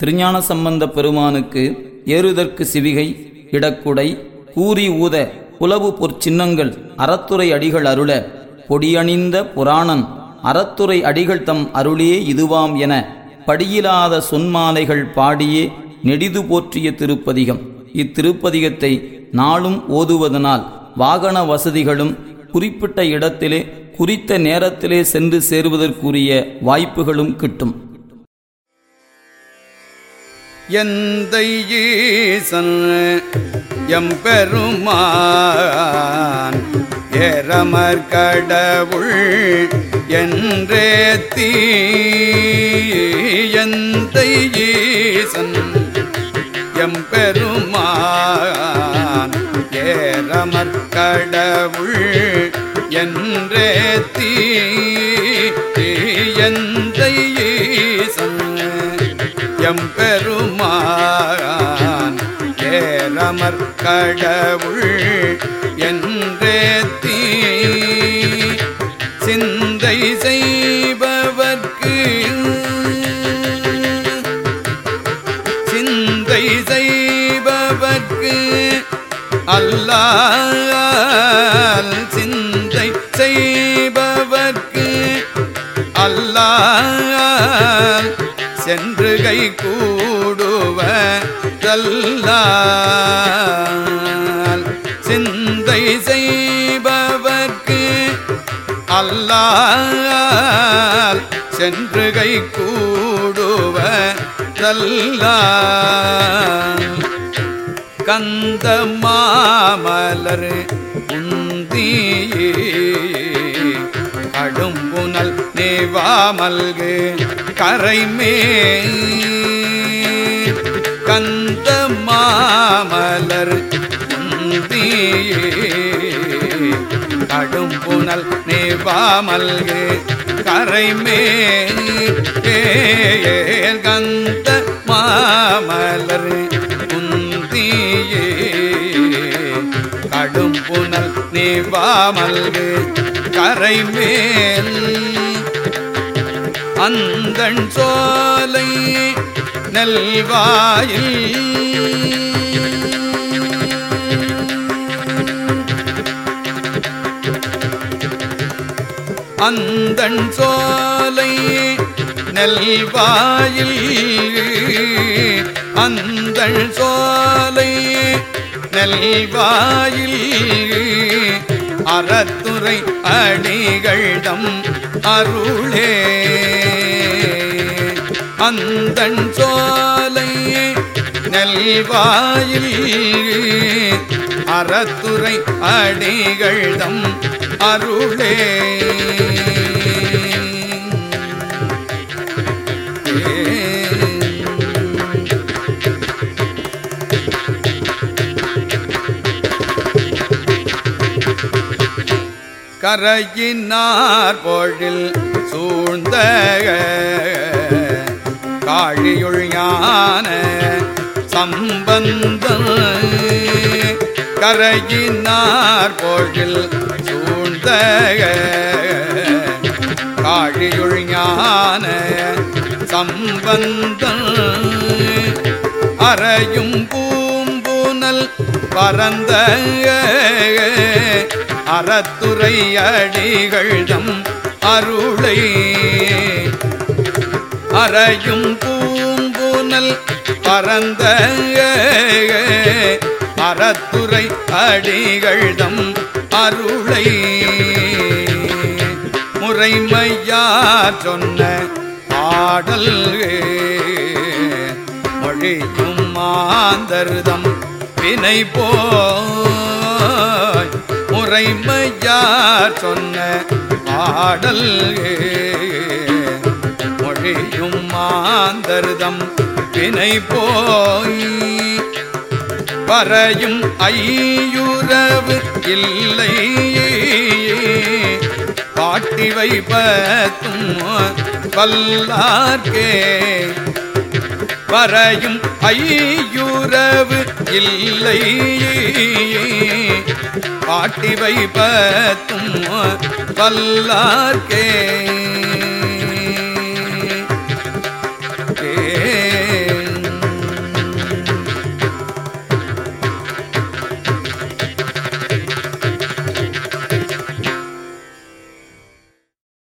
திருஞான சம்பந்த பெருமானுக்கு ஏறுதற்கு சிவிகை இடக்குடை கூறி ஊத புலவு பொற்சின்னங்கள் அறத்துறை அடிகள் அருள பொடியணிந்த புராணன் அறத்துறை அடிகள் தம் அருளே இதுவாம் என படியிலாத சொன்மாலைகள் பாடியே நெடிது போற்றிய திருப்பதிகம். இத்திருப்பதிகத்தை நாளும் ஓதுவதனால் வாகன வசதிகளும் குறிப்பிட்ட இடத்திலே குறித்த நேரத்திலே சென்று சேருவதற்குரிய வாய்ப்புகளும் கிட்டும். எந்த ஈசன் எம்பெருமான் ஏரமர் கடவுள் என்றே தீ. எந்தை ஈசன் எம்பெருமான் ஏரமர் கடவுள் என்றே தீ. எந்த ஈசன் எம்பெருமான் கடவுள் என்றே தீ. சிந்தை செய்பவர்க்கு சிந்தை செய்பவர்க்கு அல்லால் சிந்தை செய்பவர்க்கு அல்லால் சென்று கை கூடுவதல்லால் சிந்தை செய்பவர்க்கு அல்லால் சென்று கை கூடுவதல்லால் கந்த மாமலர் உந்தியே நேவாமல்கு கரைமே கந்த மாமலர் கடும் புனல் நேவாமல்கு கரைமே கந்த மாமலர் உந்தியே. கடும் புனல் நேவாமல்கு கரைமேல் அந்தன் சோலை நல்வாயில். அந்தன் சோலை நல்வாயில். அந்தன் சோலை நல்வாயில். அறத்துறை அடிகள்டம் அருளே. அந்தன் சோலை நெல்வாயில் அறத்துறை அடிகள்டம் அருளே. கரையினார் பொழில் சூழ்ந்த காழியுள் ஞான சம்பந்தம் கரையினார் போழில் சூழ்ந்த காழியுள் ஞான சம்பந்தம் அறையும் பூம்பூனல் பரந்த அறத்துறை அடிகள் தம் அருளை. அறையும் பூம்புனல் பரந்த அறத்துறை அடிகள்தம் அருளை. முறைமையார் சொன்ன பாடல் மொழியும் மாந்தருதம் வினை போய். முறைமையார் சொன்ன பாடல் மொழியும் மாந்தருதம் வினை போய் பறையும் ஐயுறவு இல்லை பாட்டி வைப்பத்தும் வல்லார்கே பறையும் ஐயுறவு இல்லை பாட்டி வைப்பத்தும் வல்லார்கே